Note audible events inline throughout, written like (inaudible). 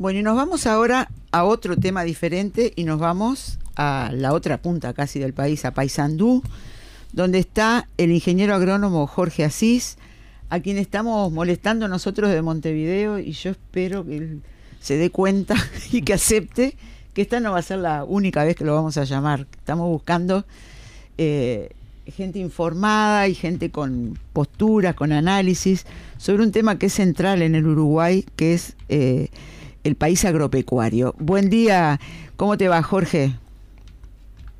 Bueno, y nos vamos ahora a otro tema diferente y nos vamos a la otra punta casi del país, a Paysandú, donde está el ingeniero agrónomo Jorge Asís, a quien estamos molestando nosotros de Montevideo y yo espero que él se dé cuenta (laughs) y que acepte que esta no va a ser la única vez que lo vamos a llamar. Estamos buscando eh, gente informada y gente con posturas, con análisis sobre un tema que es central en el Uruguay, que es eh, el país agropecuario. Buen día, ¿cómo te va Jorge?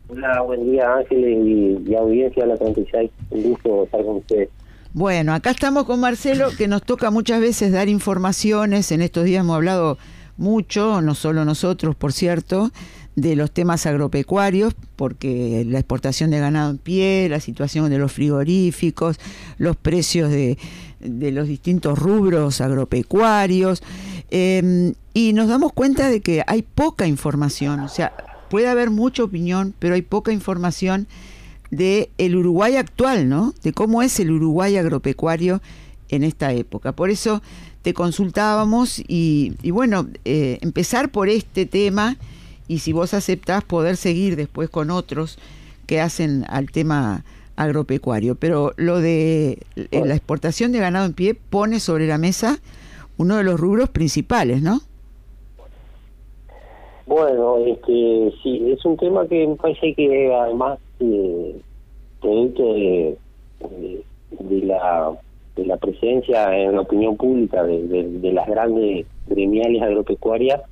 Hola, buen día Ángel y, audiencia de la 36. Un gusto estar con ustedes. Bueno, acá estamos con Marcelo, que nos toca muchas veces dar informaciones. En estos días hemos hablado mucho, no solo nosotros, por cierto, de los temas agropecuarios, porque la exportación de ganado en pie, la situación de los frigoríficos, los precios de, de los distintos rubros agropecuarios, eh, y nos damos cuenta de que hay poca información, o sea, puede haber mucha opinión, pero hay poca información de el Uruguay actual, ¿no? De cómo es el Uruguay agropecuario en esta época. Por eso te consultábamos y, bueno, eh, empezar por este tema y si vos aceptás poder seguir después con otros que hacen al tema agropecuario. Pero lo de eh, la exportación de ganado en pie pone sobre la mesa uno de los rubros principales, ¿no? Bueno, este, sí, es un tema que me parece que además eh, de, de, la de la presencia en la opinión pública de, las grandes gremiales agropecuarias,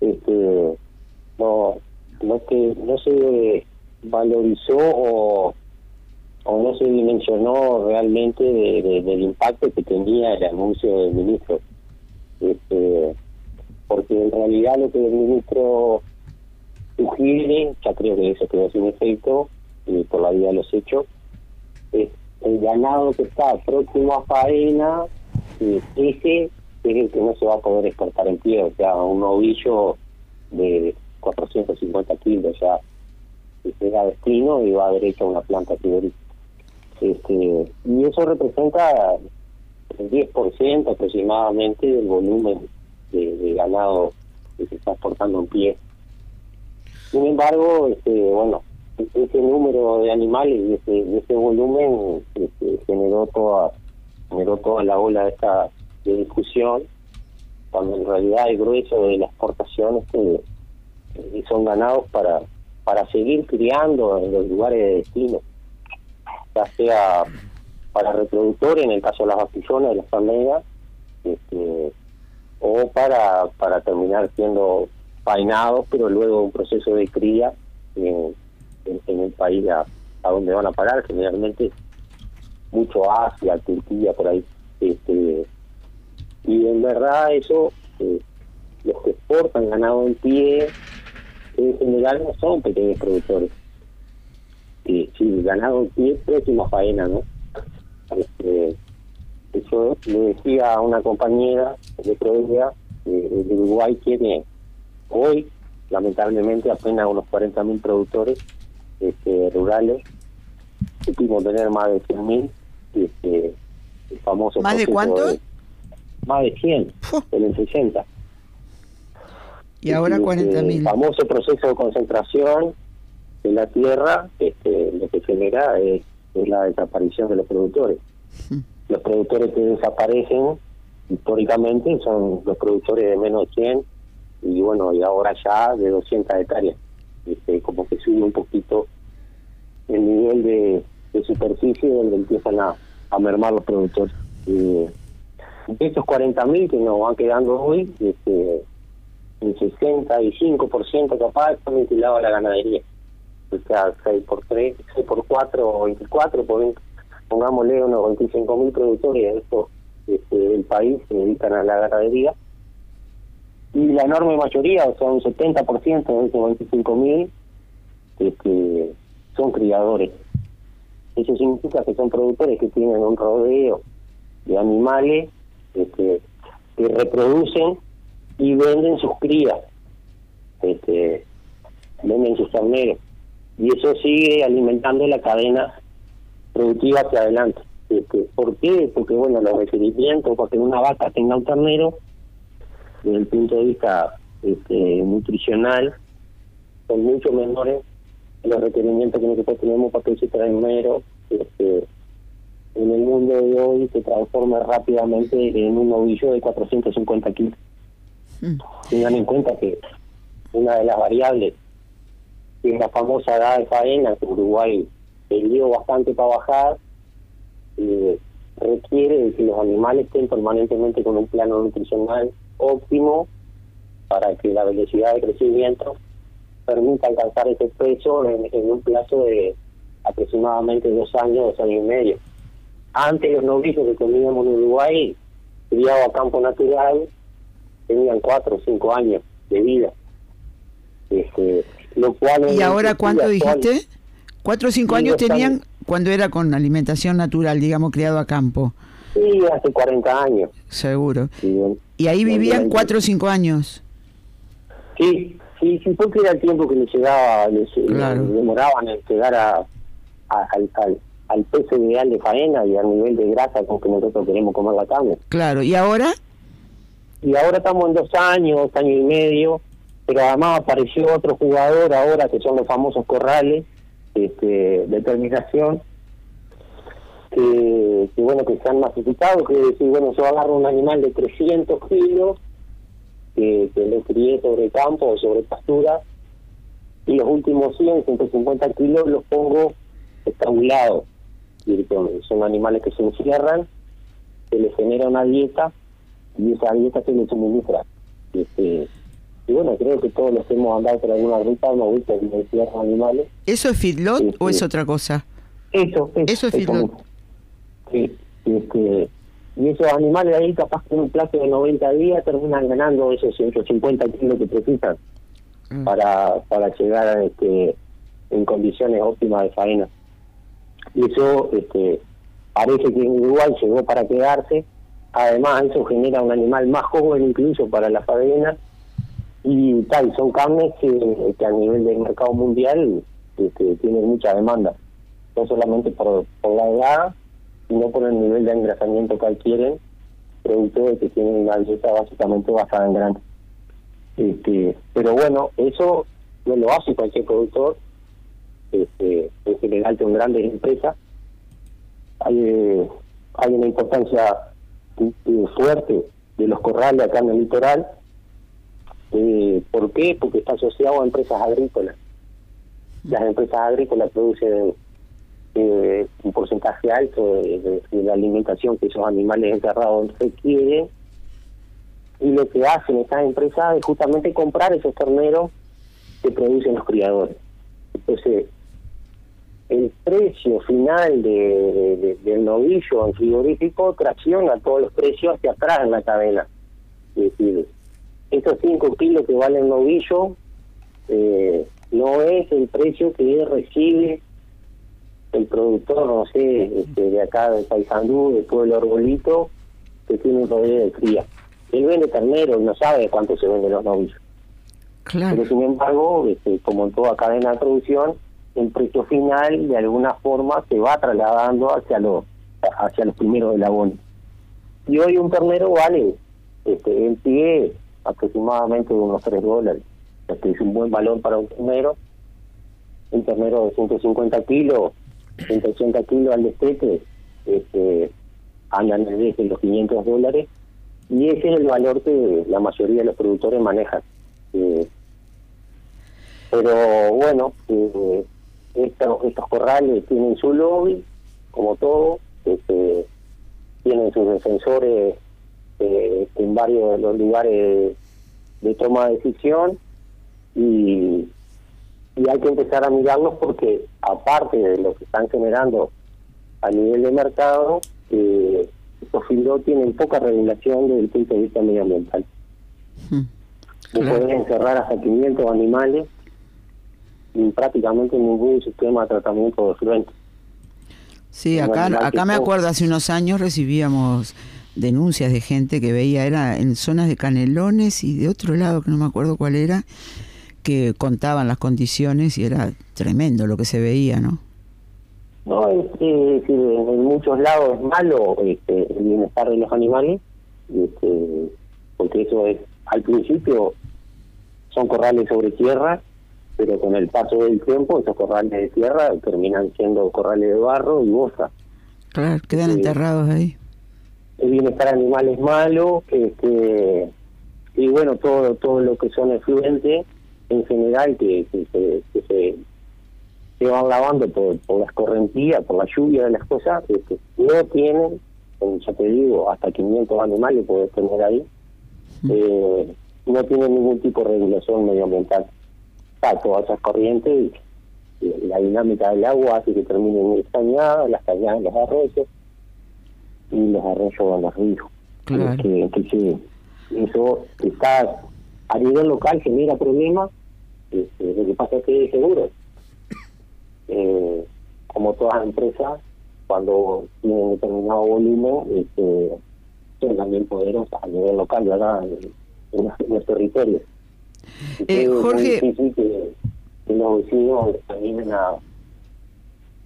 este, no, no que no se valorizó o, o no se dimensionó realmente del impacto que tenía el anuncio del ministro. Este, porque en realidad lo que el ministro sugiere, ya creo que eso quedó sin efecto eh, por la vía de los hechos, es el ganado que está próximo a faena, ese es el que no se va a poder exportar en pie, o sea, un ovillo de 450 kilos ya llega a destino y va derecho a una planta frigorífica. Este, y eso representa el 10% aproximadamente del volumen de, ganado que se está exportando en pie. Sin embargo, este, bueno, ese número de animales y ese, ese volumen este, generó toda generó toda la ola de esta de discusión cuando en realidad el grueso de las exportaciones que eh, son ganados para para seguir criando en los lugares de destino ya sea para reproductores en el caso de las bastillonas de las palmeras este, o para, para terminar siendo faenados, pero luego un proceso de cría en, en, el país a, donde van a parar, generalmente mucho Asia, Turquía, por ahí. Este, y en verdad eso, eh, los que exportan ganado en pie, en general no son pequeños productores. Sí, sí, ganado en pie, próxima faena, ¿no? Este, eso le decía a una compañera de Provincia, eh, el Uruguay tiene hoy, lamentablemente, apenas unos 40.000 productores este, rurales. Supimos tener más de 100.000. Este, el famoso ¿Más de cuánto? más de 100, en el 60. Y ahora 40.000. Este, el famoso proceso de concentración de la tierra, este, lo que genera es la desaparición de los productores los productores que desaparecen históricamente son los productores de menos de 100 y bueno, y ahora ya de 200 hectáreas. Este, como que sube un poquito el nivel de, superficie donde empiezan a, a mermar los productores. de estos 40.000 que nos van quedando hoy, este, el 65% capaz está vinculado a la ganadería. O sea, 6 por 3, 6 por 4 o 24 por 20 pongámosle unos 25 mil productores de esto este, del país se dedican a la ganadería y la enorme mayoría, o sea, un 70% de esos 25 mil este, son criadores. Eso significa que son productores que tienen un rodeo de animales este, que reproducen y venden sus crías, este, venden sus terneros. Y eso sigue alimentando la cadena productiva hacia adelante. Este, ¿Por qué? Porque, bueno, los requerimientos para que una vaca tenga un ternero desde el punto de vista este, nutricional son mucho menores los requerimientos que nosotros tenemos para que ese ternero este, en el mundo de hoy se transforma rápidamente en un novillo de 450 kilos. Mm. Tengan en cuenta que una de las variables que es la famosa edad de faena, que Uruguay perdió bastante para bajar, eh, requiere que los animales estén permanentemente con un plano nutricional óptimo para que la velocidad de crecimiento permita alcanzar ese peso en, un plazo de aproximadamente dos años, dos años y medio. Antes los novillos que comíamos en Uruguay, criados a campo natural, tenían cuatro o cinco años de vida. Este, lo cual ¿Y ahora cuánto dijiste? ¿Cuatro o cinco años tenían cuando era con alimentación natural, digamos, criado a campo? Sí, hace 40 años. Seguro. ¿Y ahí vivían cuatro o cinco años? Sí, sí, sí, porque era el tiempo que les llegaba, les, demoraban en llegar a, al, al, peso ideal de faena y al nivel de grasa con que nosotros queremos comer la carne. Claro, ¿y ahora? Y ahora estamos en dos años, dos años y medio, pero además apareció otro jugador ahora que son los famosos corrales este, de terminación que, que, bueno que se han masificado que decir bueno yo agarro un animal de 300 kilos que, que lo crié sobre campo o sobre pastura y los últimos 100, 150 kilos los pongo estrangulados. Son animales que se encierran, se les genera una dieta y esa dieta se les suministra. Este, y bueno, creo que todos los que hemos andado por alguna ruta hemos visto que animales. ¿Eso es feedlot o es otra cosa? Eso, eso, es feedlot. Sí, este, y esos animales ahí capaz que en un plazo de 90 días terminan ganando esos 150 kilos que precisan mm. para para llegar a este en condiciones óptimas de faena. Y eso este parece que en Uruguay llegó para quedarse. Además eso genera un animal más joven incluso para la faena. Y tal son carnes que, que a nivel del mercado mundial este, tienen mucha demanda. No solamente por, por la edad no por el nivel de engrasamiento que adquieren, producto de que tienen una dieta básicamente basada en grano. Este, pero bueno, eso no lo hace cualquier productor, este, en general de grandes empresas. Hay, eh, hay una importancia fuerte de los corrales acá en el litoral. Eh, ¿Por qué? Porque está asociado a empresas agrícolas. Las empresas agrícolas producen eh, un porcentaje alto de, la alimentación que esos animales enterrados requieren y lo que hacen estas empresas es justamente comprar esos terneros que producen los criadores. Entonces, el precio final de, del novillo en frigorífico tracciona todos los precios hacia atrás en la cadena. Es decir, estos 5 kilos que vale el novillo eh, no es el precio que recibe el productor, no sé, este, de acá de Paysandú, de Pueblo Arbolito, que tiene un rodeo de cría. Él vende ternero y no sabe cuánto se venden los novillos. Claro. Pero sin embargo, este, como en toda cadena de producción, el precio final de alguna forma se va trasladando hacia los hacia los primeros del abono. Y hoy un ternero vale este, en pie aproximadamente unos 3 dólares. Este es un buen valor para un ternero. Un ternero de 150 kilos 180 kilos al destete este, andan desde los 500 dólares y ese es el valor que la mayoría de los productores manejan. Eh, pero bueno, eh, estos, estos corrales tienen su lobby, como todo, este, tienen sus defensores eh, en varios de los lugares de toma de decisión y y hay que empezar a mirarlos porque aparte de lo que están generando a nivel de mercado, eh, estos filos tienen poca regulación desde el punto de vista medioambiental. Hmm. pueden encerrar hasta 500 animales y prácticamente ningún sistema de tratamiento de fluentes. Sí, acá, acá me acuerdo, hace unos años recibíamos denuncias de gente que veía, era en zonas de canelones y de otro lado, que no me acuerdo cuál era, que contaban las condiciones y era tremendo lo que se veía, ¿no? No, es, en muchos lados es malo este, el bienestar de los animales, este, porque eso es al principio son corrales sobre tierra, pero con el paso del tiempo esos corrales de tierra terminan siendo corrales de barro y bosa. Claro, quedan enterrados ahí. El bienestar animal es malo, este, y bueno, todo todo lo que son efluentes en general que, que, se, que se, se, van lavando por, por las correntías, por la lluvia de las cosas, este, no tienen, ya te digo, hasta 500 animales puedes tener ahí, eh, no tienen ningún tipo de regulación medioambiental. Está todas esas corrientes, la dinámica del agua hace que terminen en cañadas, las cañadas en los arroyos y los arroyos en los ríos. Claro. Que, que, eso está a nivel local genera problemas. Este, lo que pasa es que seguro, eh, como todas las empresas, cuando tienen determinado volumen, este, son también poderosas a nivel local, ¿verdad? En, en los territorios. Eh, Jorge. Es que, que, los vecinos animen a,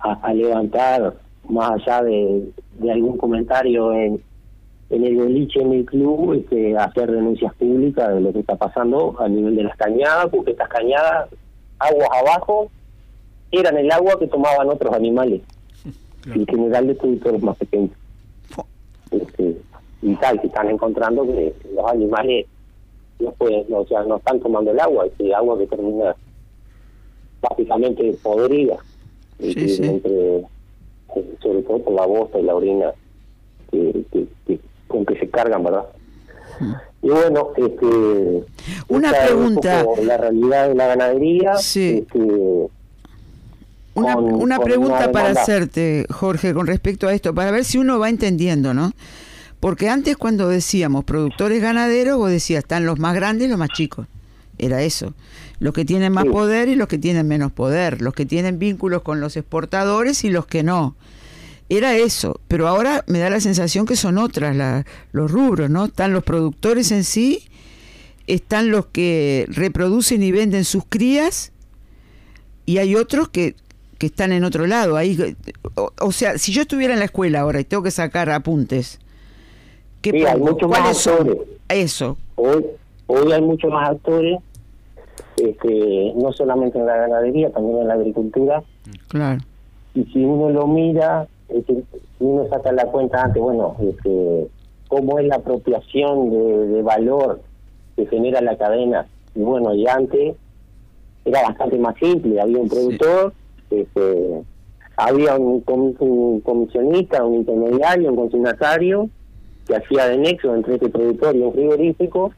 a, a levantar, más allá de, de algún comentario en en el boliche, en el club, este, hacer denuncias públicas de lo que está pasando a nivel de las cañadas, porque estas cañadas, aguas abajo, eran el agua que tomaban otros animales, claro. (laughs) en general de productores más pequeños. Este, y tal, que están encontrando que los animales no pueden, o sea, no están tomando el agua, es agua que termina básicamente podrida, sí, sí. entre, sobre todo por la bosta y la orina que, que, que con que se cargan, ¿verdad? Y bueno, este, una pregunta. Un la realidad de la ganadería. Sí. Este, una, con, una con pregunta una para hacerte, Jorge, con respecto a esto, para ver si uno va entendiendo, ¿no? Porque antes cuando decíamos productores ganaderos, vos decías, están los más grandes y los más chicos. Era eso. Los que tienen más sí. poder y los que tienen menos poder. Los que tienen vínculos con los exportadores y los que no era eso, pero ahora me da la sensación que son otras la, los rubros, ¿no? Están los productores en sí, están los que reproducen y venden sus crías, y hay otros que, que están en otro lado. Ahí, o, o, sea, si yo estuviera en la escuela ahora y tengo que sacar apuntes, ¿qué sí, hay muchos más actores. Eso. Hoy, hoy hay muchos más actores, este, no solamente en la ganadería, también en la agricultura. Claro. Y si uno lo mira, es que uno saca la cuenta antes, bueno, este, cómo es la apropiación de, de, valor que genera la cadena. Y bueno, y antes era bastante más simple, había un productor, sí. este, había un, un, comisionista, un intermediario, un consignatario, que hacía de nexo entre este productor y un frigorífico,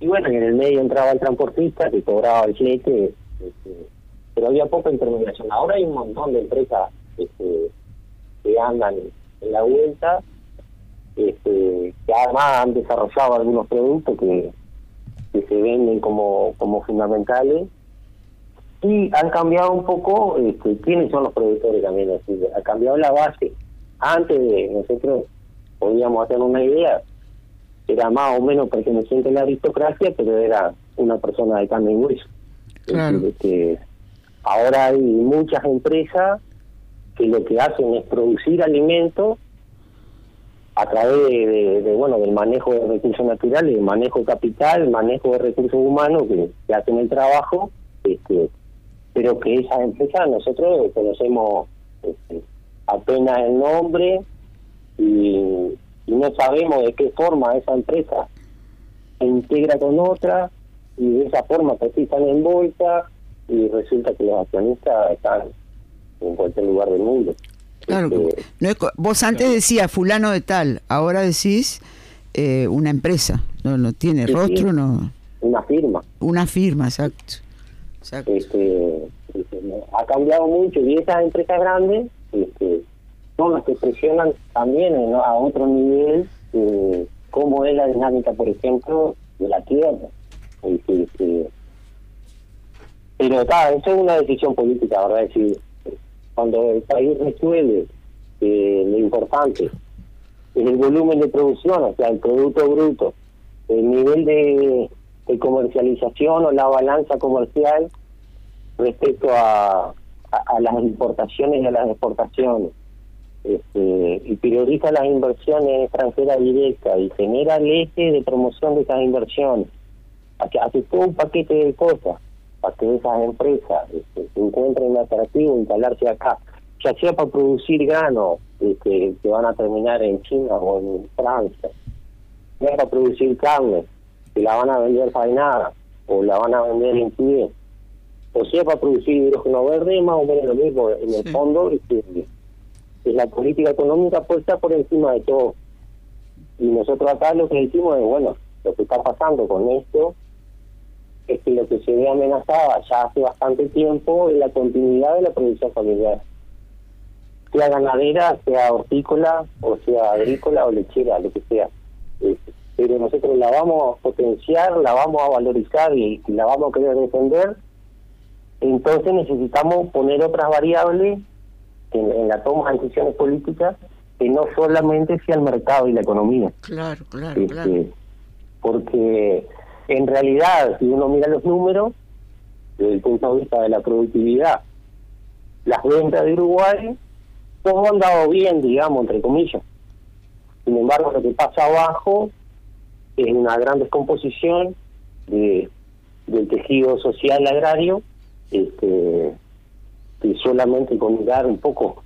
y bueno, en el medio entraba el transportista que cobraba el flete, este, pero había poca intermediación. Ahora hay un montón de empresas este, que andan en la vuelta, este, que además han desarrollado algunos productos que, que se venden como, como fundamentales y han cambiado un poco este, quiénes son los productores también, así, ha cambiado la base. Antes de nosotros podíamos hacer una idea, era más o menos perteneciente a la aristocracia, pero era una persona de carne y hueso. Claro. Este, ahora hay muchas empresas que lo que hacen es producir alimentos a través de, bueno del manejo de recursos naturales, el manejo capital, manejo de recursos humanos que, hacen el trabajo, este, pero que esas empresas nosotros conocemos este, apenas el nombre y, no sabemos de qué forma esa empresa se integra con otra y de esa forma participan en bolsa y resulta que los accionistas están en cualquier lugar del mundo. Claro, este, no es, vos antes decías fulano de tal, ahora decís eh, una empresa, no, no tiene sí, rostro, sí. no. Una firma. Una firma, exacto. exacto. Este, este, ha cambiado mucho y esas empresas grandes este, son las que presionan también ¿no? a otro nivel eh, cómo es la dinámica, por ejemplo, de la tierra. Este, este, pero claro, eso es una decisión política, ¿verdad? Es decir, cuando el país resuelve eh, lo importante el volumen de producción, o sea, el producto bruto, el nivel de, comercialización o la balanza comercial respecto a, a, a, las importaciones y a las exportaciones, este, y prioriza las inversiones extranjeras directas y genera el eje de promoción de esas inversiones. Hace todo un paquete de cosas para que esas empresas este, encuentren atractivo instalarse acá, ya sea para producir grano este, que van a terminar en China o en Francia, sea para producir carne que la van a vender faenada o la van a vender en pie, o sea para producir hidrógeno verde, más o menos lo mismo. En el fondo, este, es la política económica puesta por encima de todo. Y nosotros acá lo que decimos es, bueno, lo que está pasando con esto es que lo que se ve amenazada ya hace bastante tiempo es la continuidad de la producción familiar. Sea ganadera, sea hortícola, o sea agrícola o lechera, lo que sea. Pero nosotros la vamos a potenciar, la vamos a valorizar y la vamos a querer defender. Entonces necesitamos poner otras variables en, la toma de decisiones políticas que no solamente sea el mercado y la economía. Claro, claro, este, claro. Porque en realidad, si uno mira los números, desde el punto de vista de la productividad, las ventas de Uruguay, todo han dado bien, digamos, entre comillas. Sin embargo, lo que pasa abajo es una gran descomposición de, del tejido social agrario este, que solamente con mirar un poco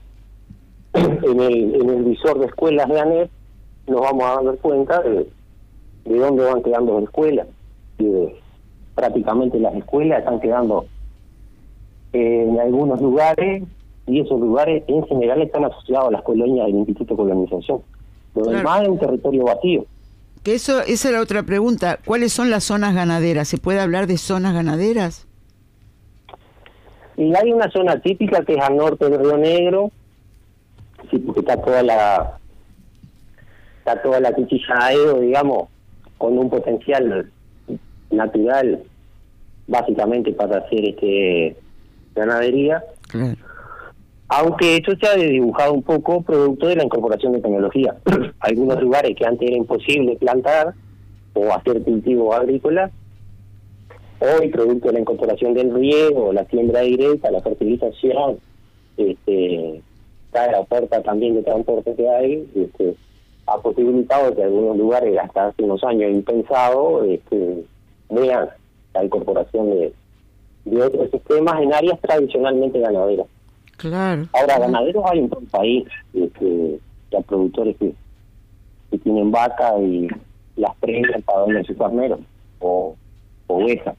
(clears throat) en el, en el visor de escuelas de ANEP nos vamos a dar cuenta de, de dónde van quedando las escuelas. Y prácticamente las escuelas están quedando en algunos lugares y esos lugares en general están asociados a las colonias del Instituto de Colonización. Lo demás es un territorio vacío. Que eso, esa es la otra pregunta. ¿Cuáles son las zonas ganaderas? ¿Se puede hablar de zonas ganaderas? Y hay una zona típica que es al norte del Río Negro, sí, porque está toda la está toda la cuchilla digamos, con un potencial natural básicamente para hacer este ganadería. Aunque esto se ha dibujado un poco producto de la incorporación de tecnología. (clears throat) Algunos lugares que antes era imposible plantar o hacer cultivo agrícola Hoy, producto de la incorporación del riego, la siembra directa, la fertilización, este, la oferta también de transporte que hay, este, ha posibilitado que algunos lugares hasta hace unos años impensado este, vean la incorporación de, de otros sistemas en áreas tradicionalmente ganaderas. Claro. Ahora, ganaderos hay en todo el país, este, ya productores que, que tienen vaca y las premian para vender sus carneros o ovejas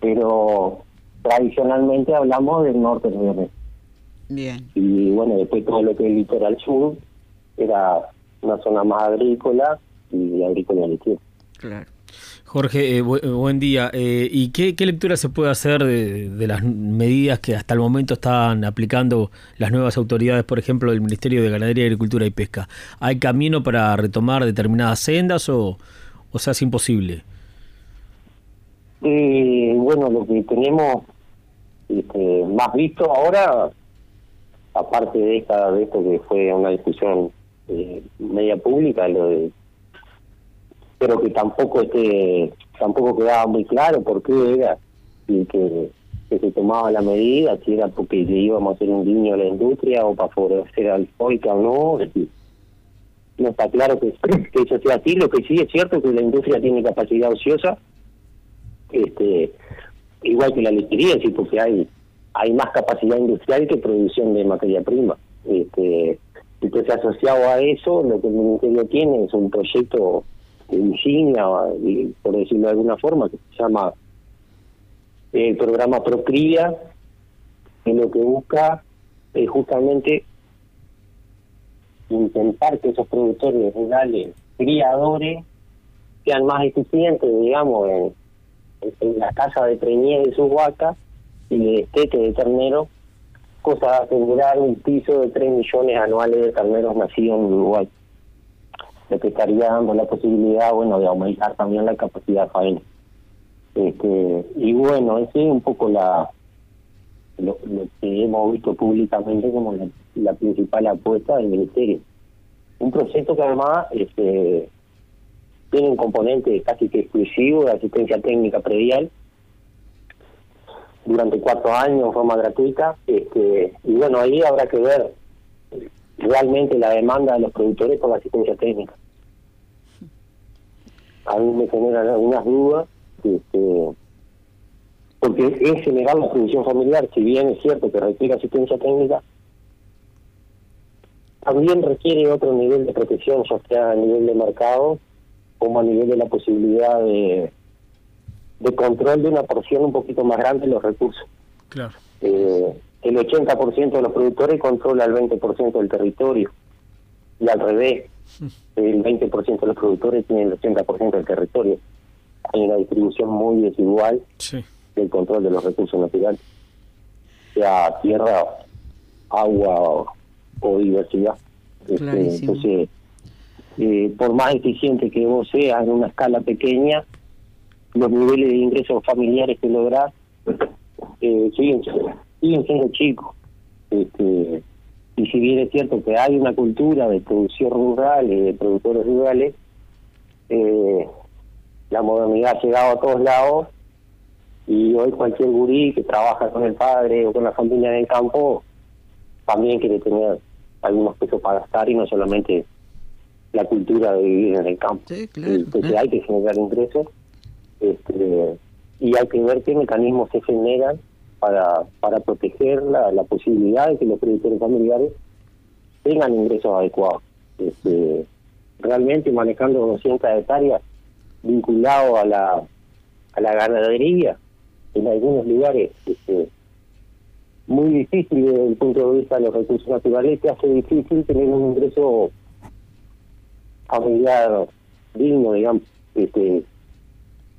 pero tradicionalmente hablamos del norte del Río Bien. Y bueno, después todo lo que es el litoral sur era una zona más agrícola y agrícola lechera. Claro. Jorge, eh, buen día. Eh, ¿Y qué, lectura se puede hacer de, las medidas que hasta el momento están aplicando las nuevas autoridades, por ejemplo, del Ministerio de Ganadería, Agricultura y Pesca? ¿Hay camino para retomar determinadas sendas o, o sea, es imposible? Eh, bueno, lo que tenemos este, más visto ahora, aparte de esta de esto que fue una discusión eh, media pública, lo de, pero que tampoco este tampoco quedaba muy claro por qué era y que, se tomaba la medida, si era porque le íbamos a hacer un guiño a la industria o para favorecer al FOICA o no. no está claro que, eso sea así. Lo que sí es cierto es que la industria tiene capacidad ociosa este igual que la lechería, sí, porque hay hay más capacidad industrial que producción de materia prima. Este, entonces, asociado a eso, lo que el Ministerio tiene es un proyecto insignia, por decirlo de alguna forma, que se llama el programa Procría, que lo que busca es justamente intentar que esos productores rurales, criadores, sean más eficientes, digamos, en en la casa de preñez de sus vacas y de estete de ternero, cosa de asegurar un piso de 3 millones anuales de terneros nacidos en Uruguay, lo que estaría dando la posibilidad, bueno, de aumentar también la capacidad faena. Este, y bueno, ese es un poco la lo, que hemos visto públicamente como la, la principal apuesta del Ministerio. Un proyecto que además este, tiene un componente casi que exclusivo de asistencia técnica predial durante cuatro años, forma gratuita. Este, y bueno, ahí habrá que ver realmente la demanda de los productores por la asistencia técnica. A mí me generan algunas dudas Este, porque en general la producción familiar, si bien es cierto que requiere asistencia técnica, también requiere otro nivel de protección, ya sea a nivel de mercado como a nivel de la posibilidad de, de control de una porción un poquito más grande de los recursos. Claro. Eh, el 80% de los productores controla el 20% del territorio y al revés, (laughs) el 20% de los productores tienen el 80% del territorio. Hay una distribución muy desigual del control de los recursos naturales, sea tierra, agua o, diversidad. Este, entonces, eh, por más eficiente que vos seas en una escala pequeña, los niveles de ingresos familiares que lográs eh, siguen, siguen siendo chicos. Este, y si bien es cierto que hay una cultura de producción rural y de productores rurales, eh, la modernidad ha llegado a todos lados y hoy cualquier gurí que trabaja con el padre o con la familia en el campo también quiere tener algunos pesos para gastar y no solamente la cultura de vivir en el campo. Sí, Entonces hay que generar ingresos este, y hay que ver qué mecanismos se generan para, para proteger la, la posibilidad de que los productores familiares tengan ingresos adecuados. Este, realmente manejando 200 hectáreas vinculado a la, a la ganadería, en algunos lugares este, muy difícil desde el punto de vista de los recursos naturales, que hace difícil tener un ingreso familiar digno, digamos. Este,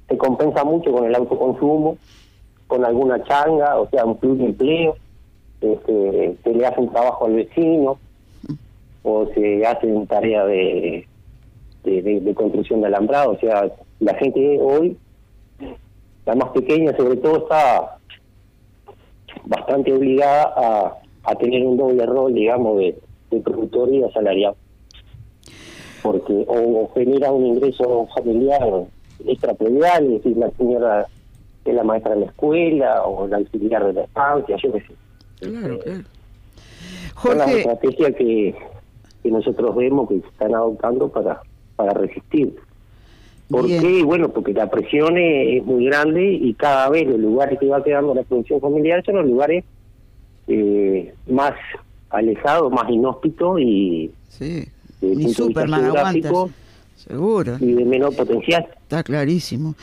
se compensa mucho con el autoconsumo, con alguna changa, o sea, un empleo, este, se le hace un trabajo al vecino, o se hacen tarea de, de, construcción de alambrado, o sea, la gente hoy, la más pequeña sobre todo, está bastante obligada a, a tener un doble rol, digamos, de, de productor y asalariado. Porque o, genera un ingreso familiar extrapredial, es decir, la señora es la maestra de la escuela o la auxiliar de la estancia, yo qué sé. Claro, este, claro. Jorge... la estrategia que, que nosotros vemos que se están adoptando para, para resistir. ¿Por qué? Bueno, porque la presión es, muy grande y cada vez los lugares que va quedando la producción familiar son los lugares eh, más alejados, más inhóspitos y sí. Ni Superman Seguro. Y de menor potencial. Está clarísimo.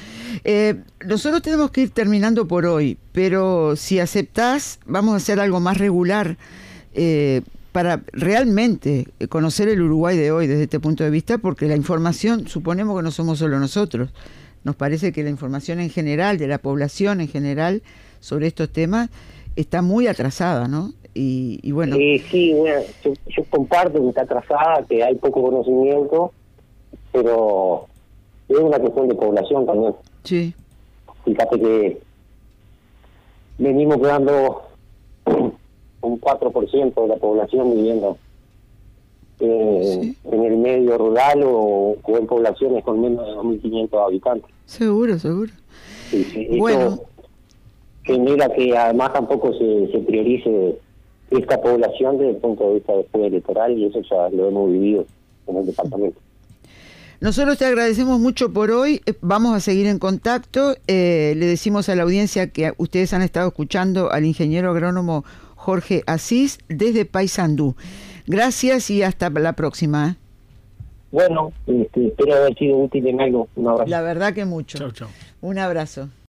Eh, nosotros tenemos que ir terminando por hoy, pero si aceptás, vamos a hacer algo más regular eh, para realmente conocer el Uruguay de hoy desde este punto de vista, porque la información, suponemos que no somos solo nosotros, nos parece que la información en general, de la población en general, sobre estos temas, está muy atrasada, ¿no? Y, bueno. sí, bueno, yo comparto que está atrasada, que hay poco conocimiento pero es una cuestión de población también. Sí. Fíjate que venimos quedando (clears throat) un 4% de la población viviendo eh, en el medio rural o, en poblaciones con menos de 2.500 habitantes. Seguro, seguro. Sí, bueno. genera que además tampoco se, se priorice esta población desde el punto de vista después electoral y eso ya lo hemos vivido en el departamento. Nosotros te agradecemos mucho por hoy. Eh, vamos a seguir en contacto. Eh, le decimos a la audiencia que ustedes han estado escuchando al ingeniero agrónomo Jorge Asís desde Paysandú. Gracias y hasta la próxima. ¿eh? Bueno, este, espero haber sido útil en algo. Un abrazo. La verdad que mucho. Chau, chau. Un abrazo.